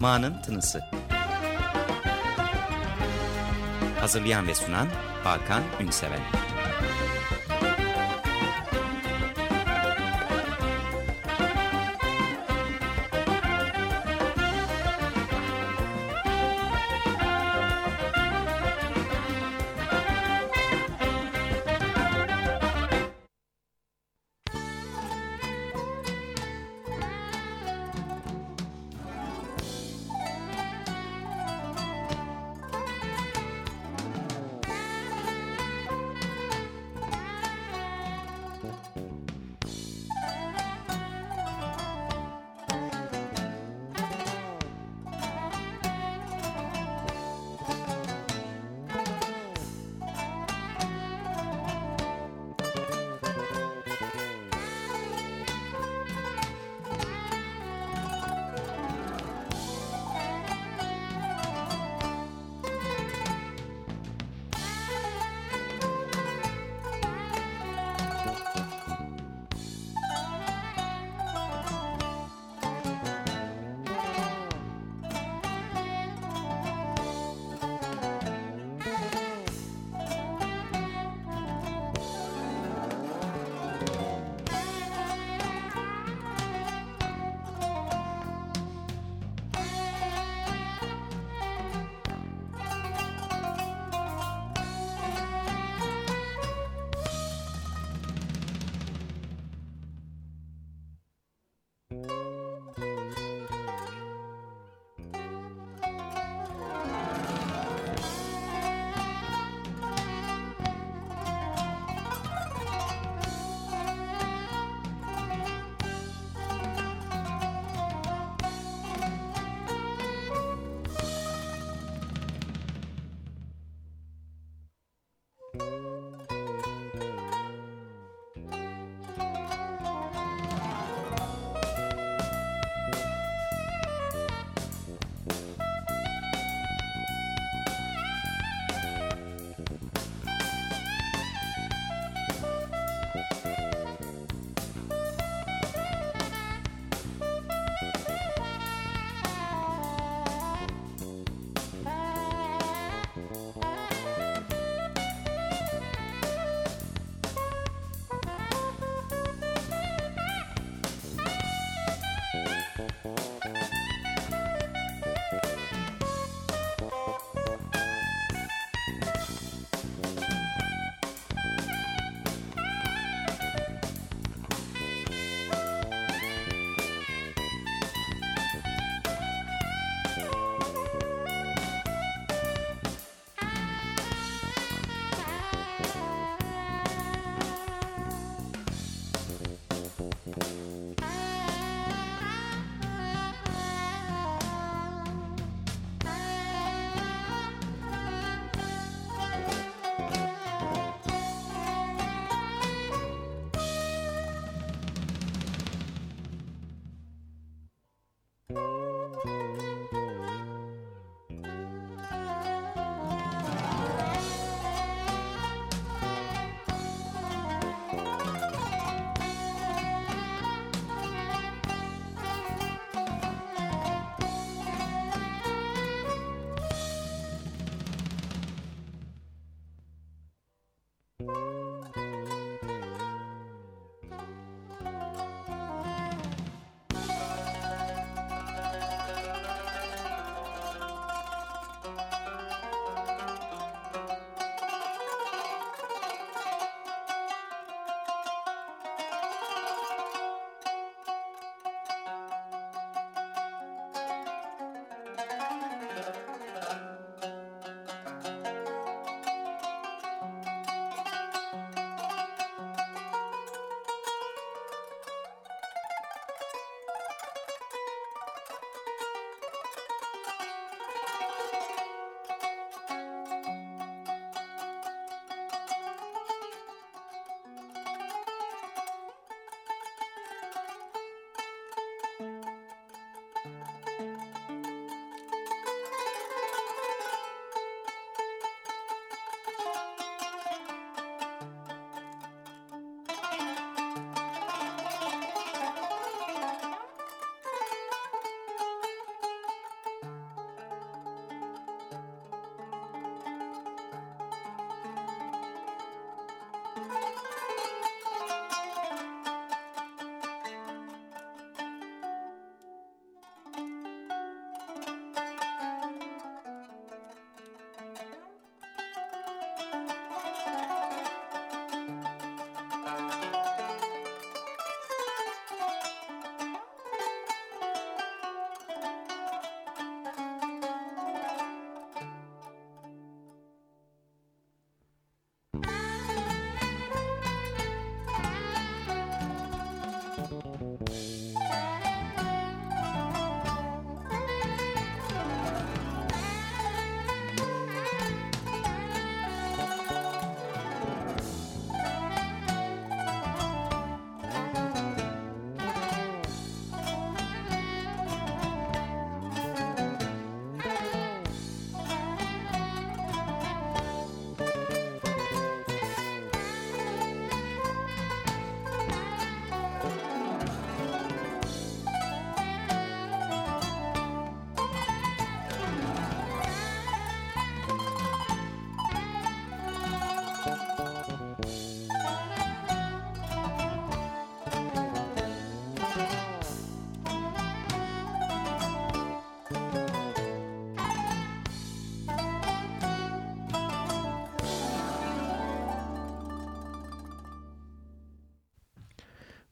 Ma'nın Tınısı. Hazırlayan ve sunan Hakan Ünseven.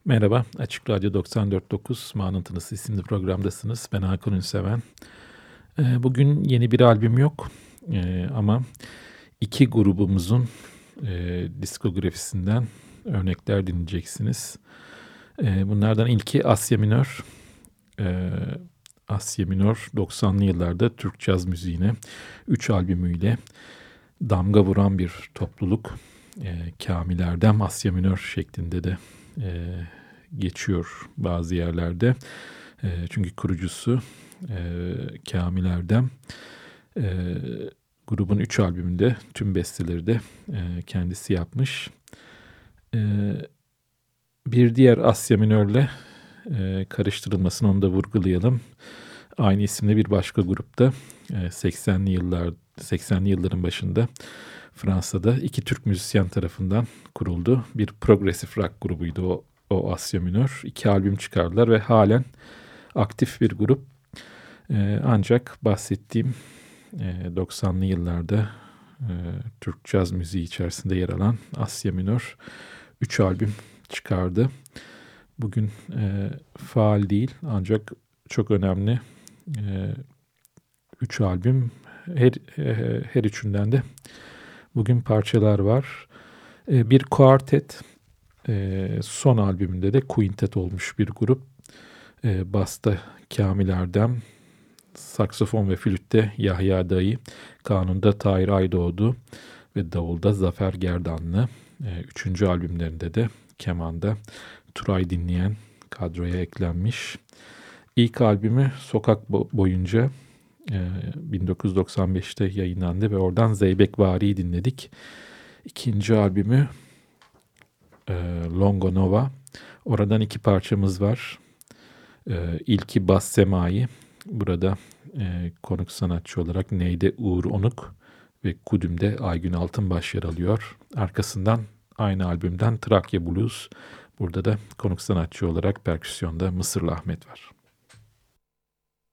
Merhaba, Açık Radyo 94.9 Mağanın Tınısı isimli programdasınız. Ben Hakan Ünseven. Ee, bugün yeni bir albüm yok ee, ama iki grubumuzun e, diskografisinden örnekler dinleyeceksiniz. Ee, bunlardan ilki Asya Minör. Asya Minör 90'lı yıllarda Türk caz müziğine 3 albümüyle damga vuran bir topluluk. Kamil Erdem Asya Minör şeklinde de e, geçiyor bazı yerlerde. E, çünkü kurucusu e, Kamil Erdem e, grubun üç albümünde tüm besteleri de e, kendisi yapmış. E, bir diğer Asya Minör'le e, karıştırılmasını onu da vurgulayalım. Aynı isimli bir başka grupta e, 80'li yıllar 80'li yılların başında Fransa'da iki Türk müzisyen tarafından kuruldu. Bir progresif rock grubuydu o, o Asya Minör. İki albüm çıkardılar ve halen aktif bir grup. Ee, ancak bahsettiğim e, 90'lı yıllarda e, Türk caz müziği içerisinde yer alan Asya Minör 3 albüm çıkardı. Bugün e, faal değil ancak çok önemli 3 e, albüm her, e, her üçünden de Bugün parçalar var. E, bir kuartet, e, son albümünde de quintet olmuş bir grup. E, basta Kamil Erdem, saksofon ve flütte Yahya Dayı, kanunda Tahir Aydoğdu ve davulda Zafer Gerdanlı. E, üçüncü albümlerinde de kemanda Turay dinleyen kadroya eklenmiş. İlk albümü Sokak boyunca 1995'te ee, yayınlandı ve oradan Zeybek Vari'yi dinledik. İkinci albümü e, Longo Nova. Oradan iki parçamız var. E, ilki Bas Semai. Burada e, konuk sanatçı olarak Neyde Uğur Onuk ve Kudüm'de Aygün Altınbaş yer alıyor. Arkasından aynı albümden Trakya Blues. Burada da konuk sanatçı olarak perküsyonda Mısırlı Ahmet var.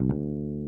Müzik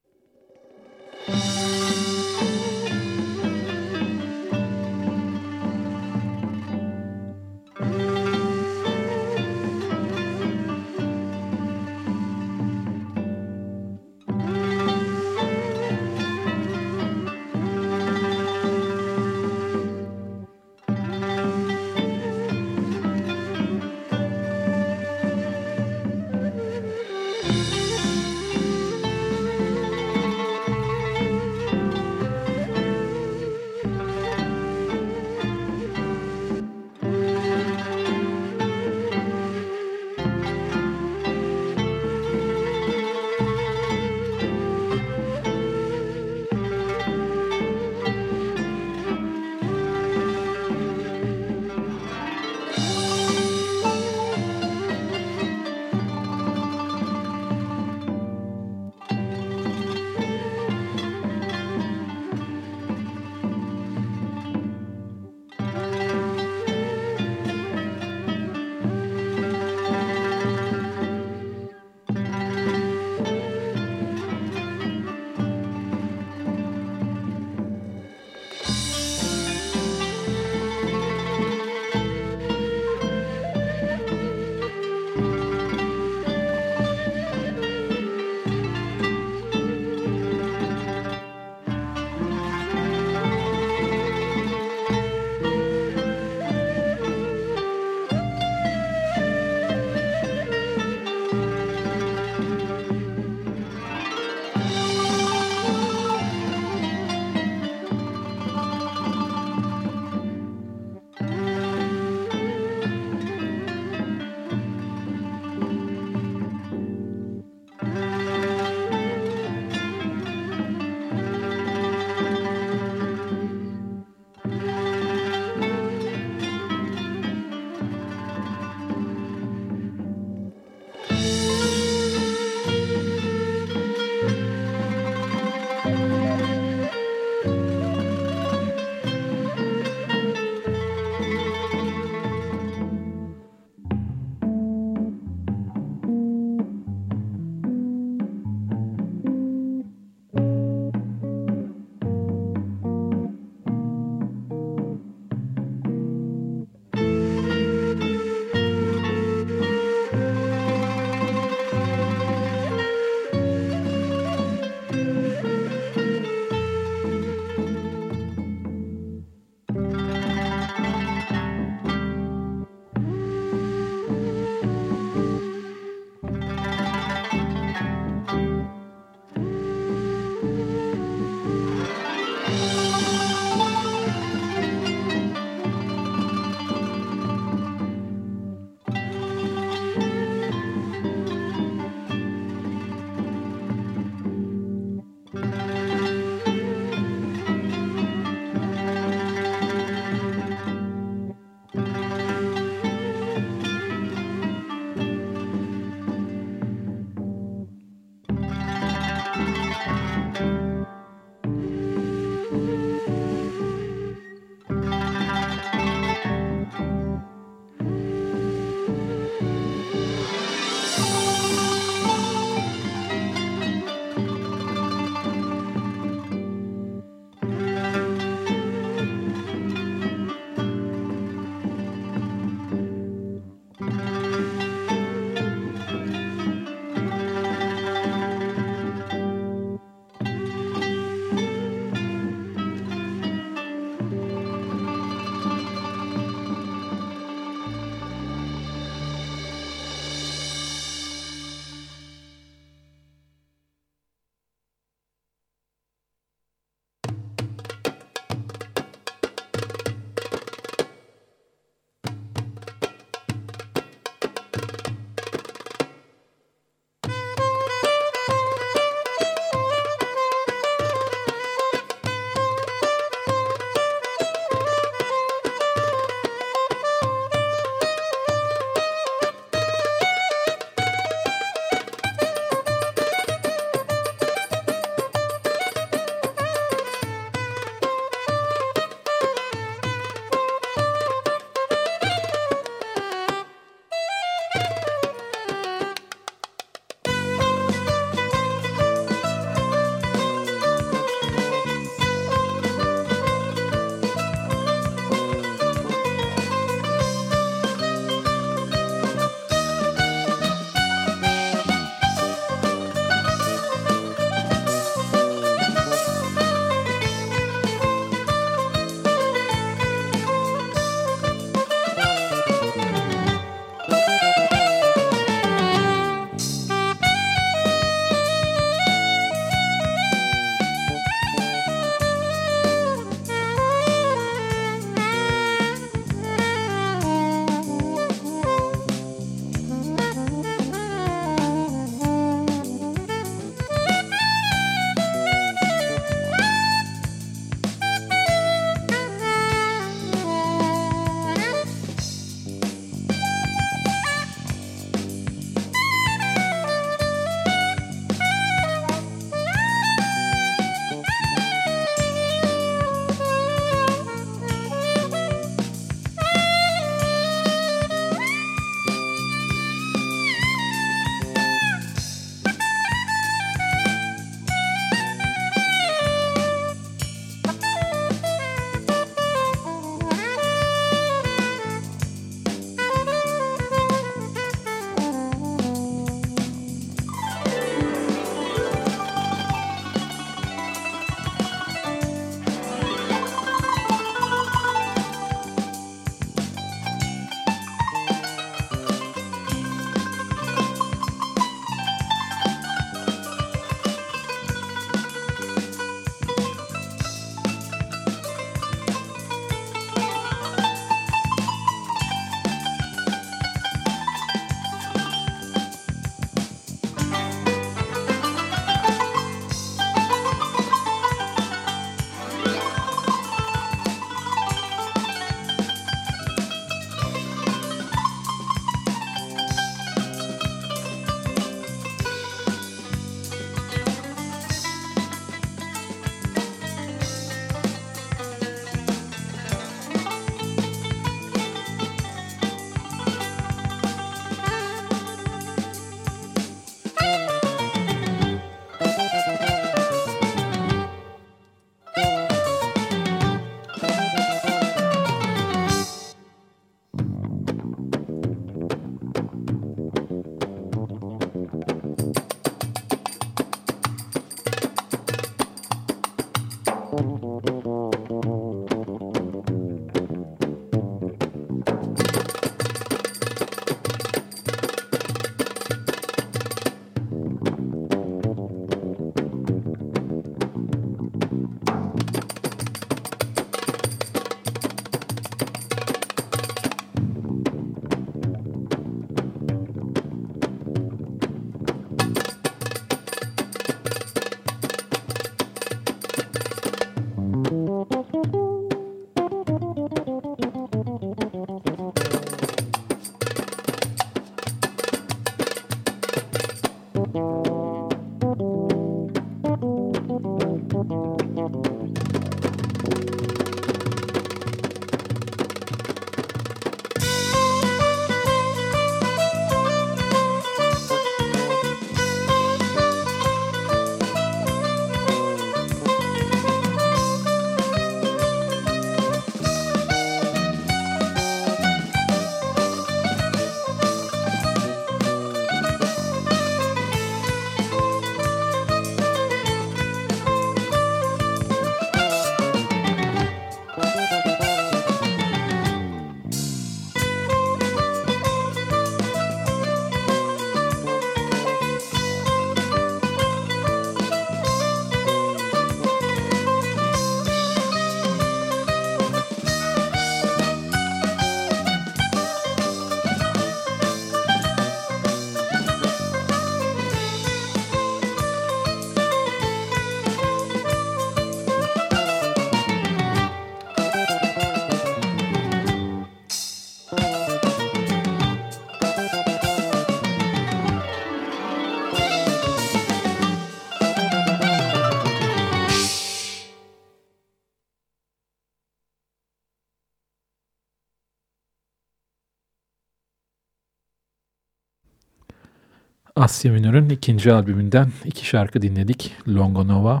Asya Minör'ün ikinci albümünden iki şarkı dinledik. Longonova.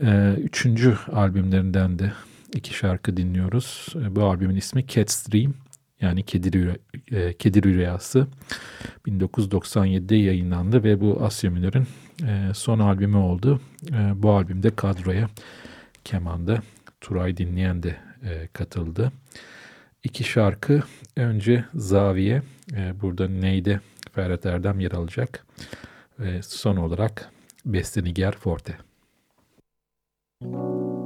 Ee, üçüncü albümlerinden de iki şarkı dinliyoruz. Ee, bu albümün ismi Cat's Dream yani Kedi, Rüya, e, Kedi Rüyası 1997'de yayınlandı ve bu Asya Minör'ün e, son albümü oldu. E, bu albümde kadroya kemanda Turay Dinleyen de e, katıldı. İki şarkı önce Zaviye e, burada Neyde Ferhat Erdem yer alacak. Ve son olarak Besteniger Forte. Müzik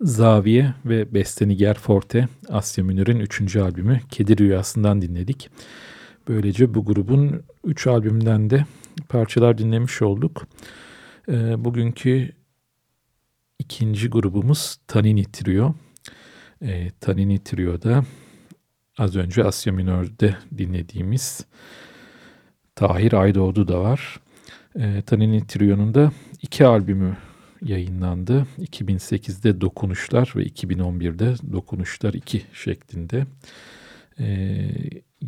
Zaviye ve Besteniger Forte Asya Münir'in 3. albümü Kedi Rüyası'ndan dinledik. Böylece bu grubun 3 albümünden de parçalar dinlemiş olduk. E, bugünkü ikinci grubumuz Tanini Trio. E, Tanini Trio'da az önce Asya Minör'de dinlediğimiz Tahir Aydoğdu da var. E, Tanini Trio'nun da iki albümü yayınlandı. 2008'de Dokunuşlar ve 2011'de Dokunuşlar 2 şeklinde. Ee,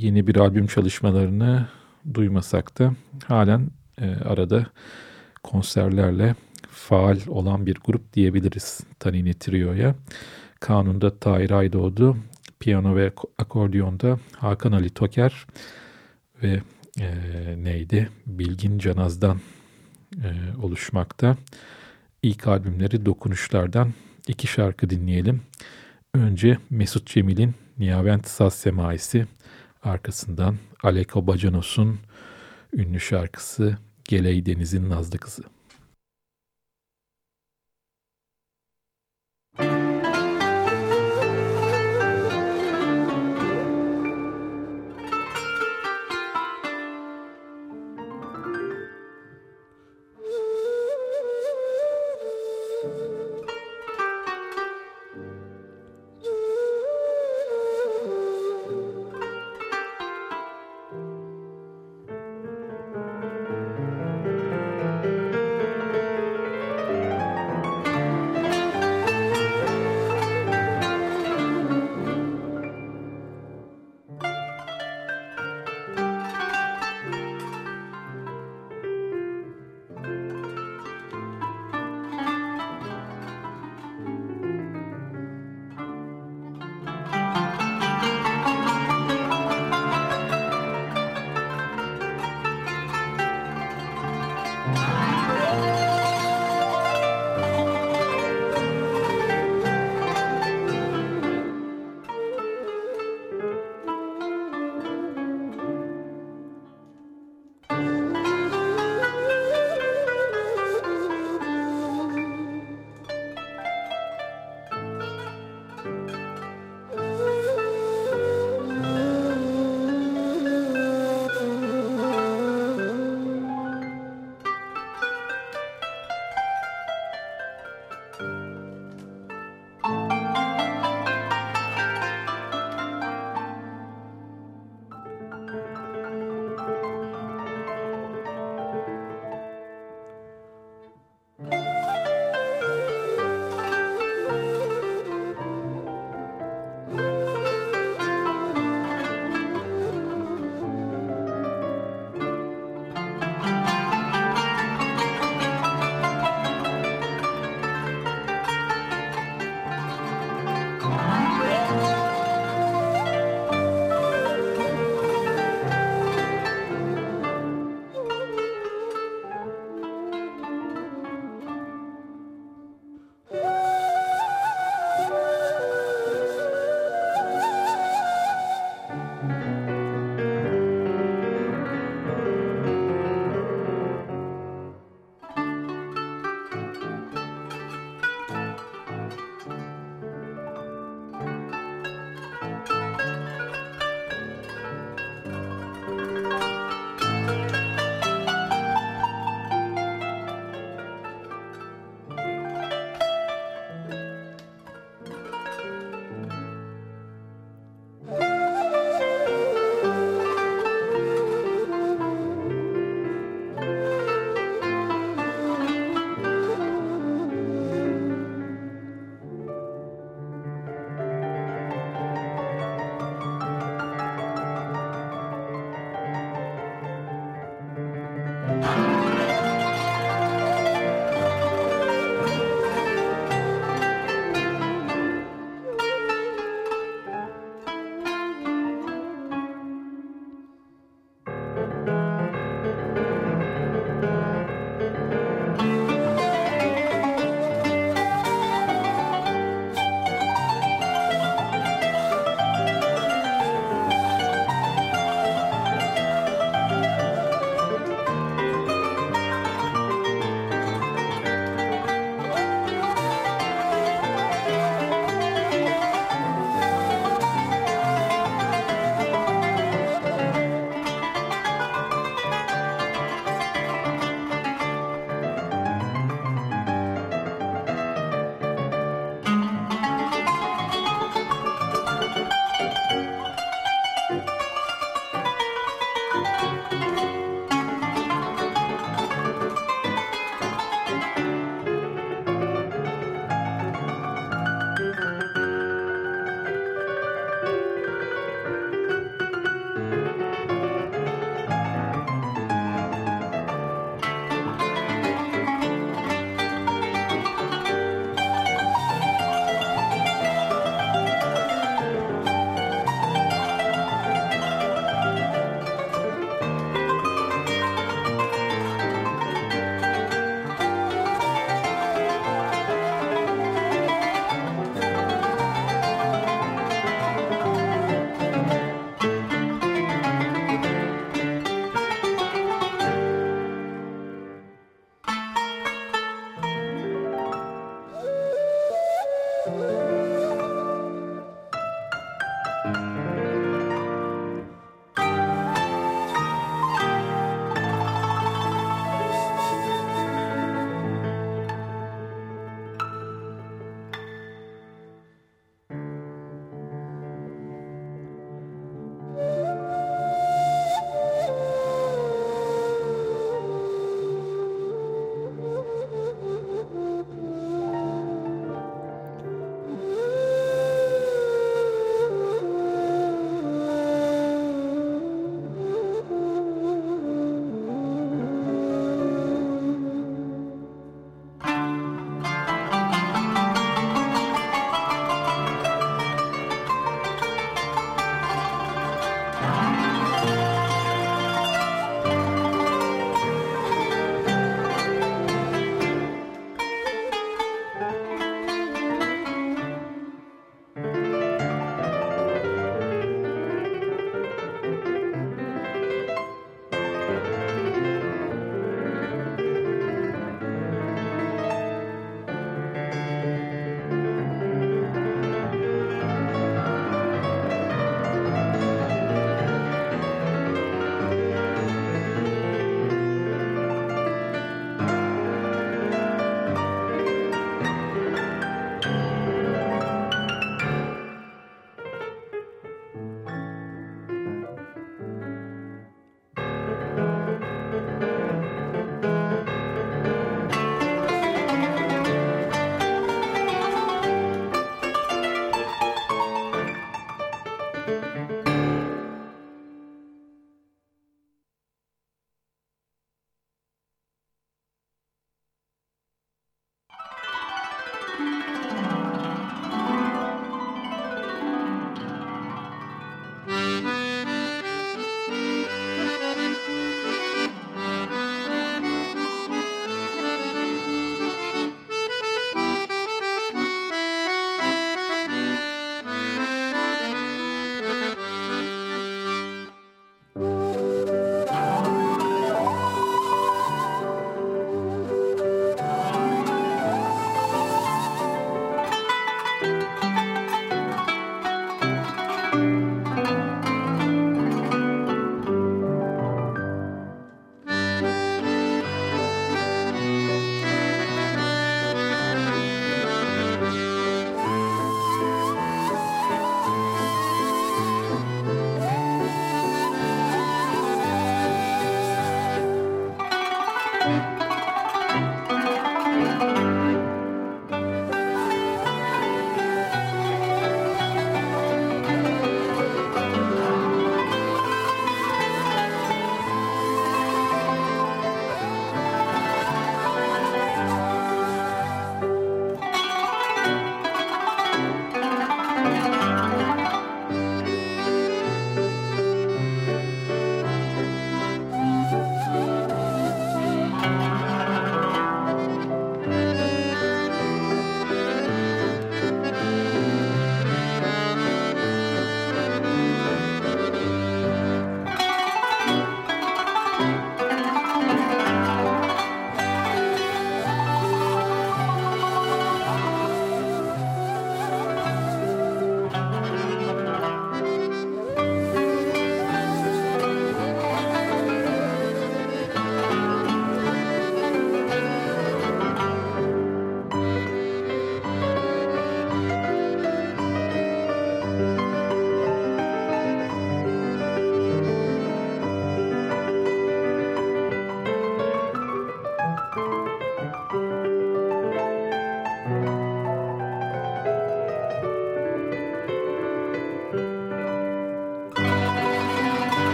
yeni bir albüm çalışmalarını duymasak da halen e, arada konserlerle faal olan bir grup diyebiliriz Tanini Trio'ya. Kanunda Tahir Aydoğdu, piyano ve akordiyonda Hakan Ali Toker ve e, neydi Bilgin Canaz'dan e, oluşmakta. İlk albümleri Dokunuşlardan iki şarkı dinleyelim. Önce Mesut Cemil'in Niyavent Saz Semaisi, arkasından Aleko Bacanos'un ünlü şarkısı Geley Deniz'in Nazlı Kızı.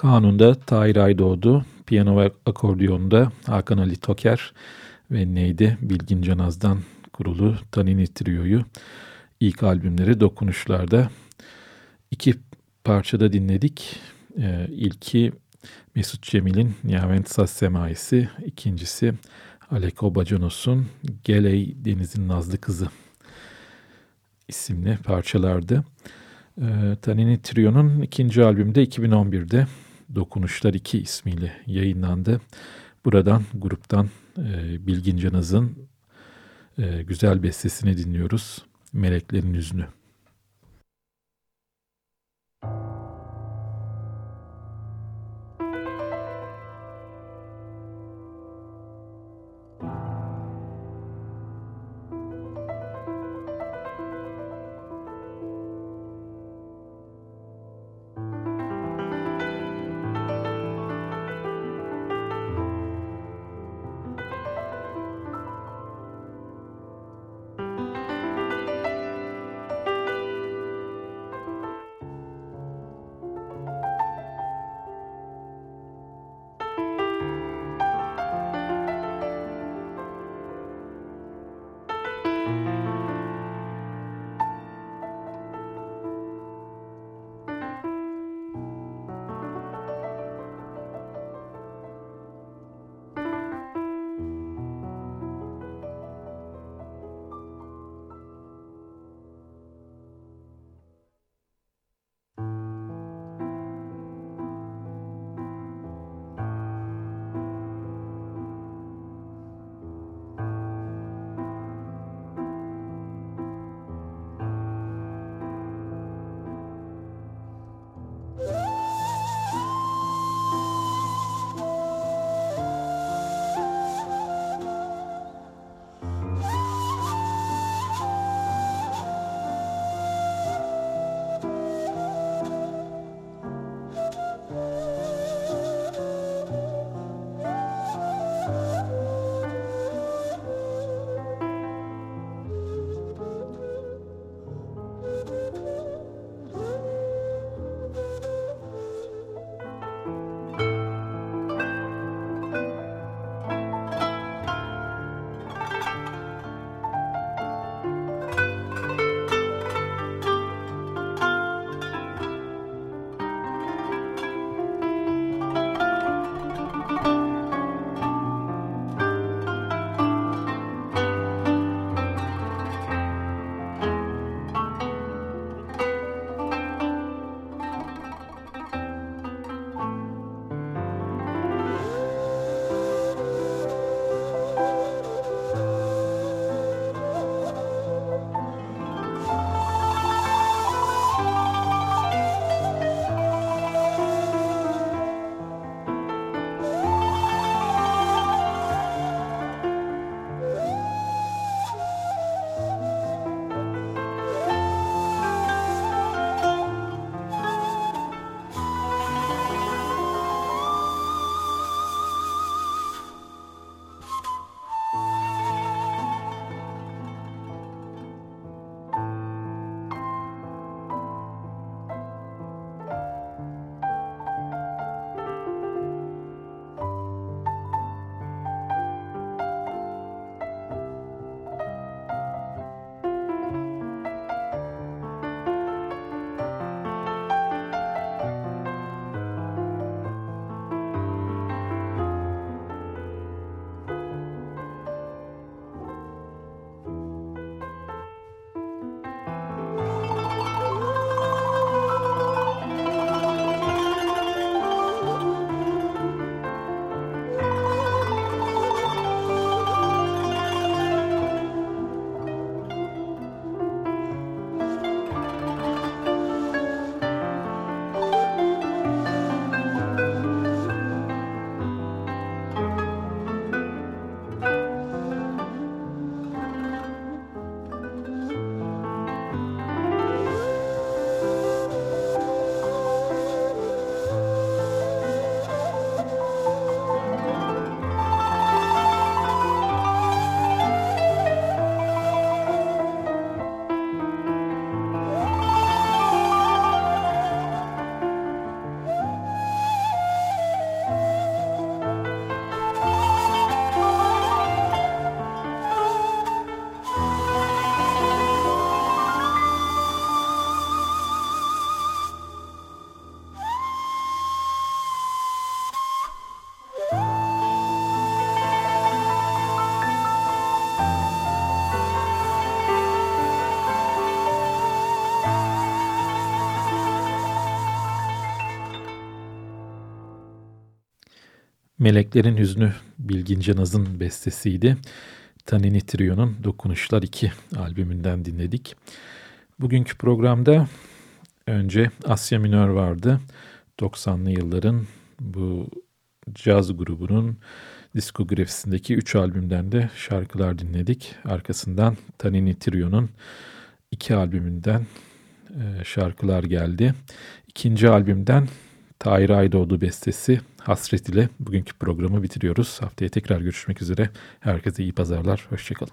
Kanun'da Tahir Aydoğdu, piyano ve akordiyonda Hakan Ali Toker ve neydi Bilgin Canaz'dan kurulu Tanini Trio'yu ilk albümleri Dokunuşlar'da iki parçada dinledik. Ee, ilki Mesut Cemil'in Niyavent Saz Semaisi, ikincisi Aleko Bacanos'un Geley Deniz'in Nazlı Kızı isimli parçalardı. Ee, Tanini Trio'nun ikinci albümde 2011'de Dokunuşlar 2 ismiyle yayınlandı. Buradan gruptan e, Bilgin Canaz'ın e, güzel bestesini dinliyoruz. Meleklerin Üzünü. Meleklerin Hüznü Bilgin Canaz'ın bestesiydi. Tanini Trio'nun Dokunuşlar 2 albümünden dinledik. Bugünkü programda önce Asya Minör vardı. 90'lı yılların bu caz grubunun diskografisindeki 3 albümden de şarkılar dinledik. Arkasından Tanini Trio'nun 2 albümünden e, şarkılar geldi. İkinci albümden Tahir Aydoğdu bestesi Hasret ile bugünkü programı bitiriyoruz. Haftaya tekrar görüşmek üzere. Herkese iyi pazarlar. Hoşçakalın.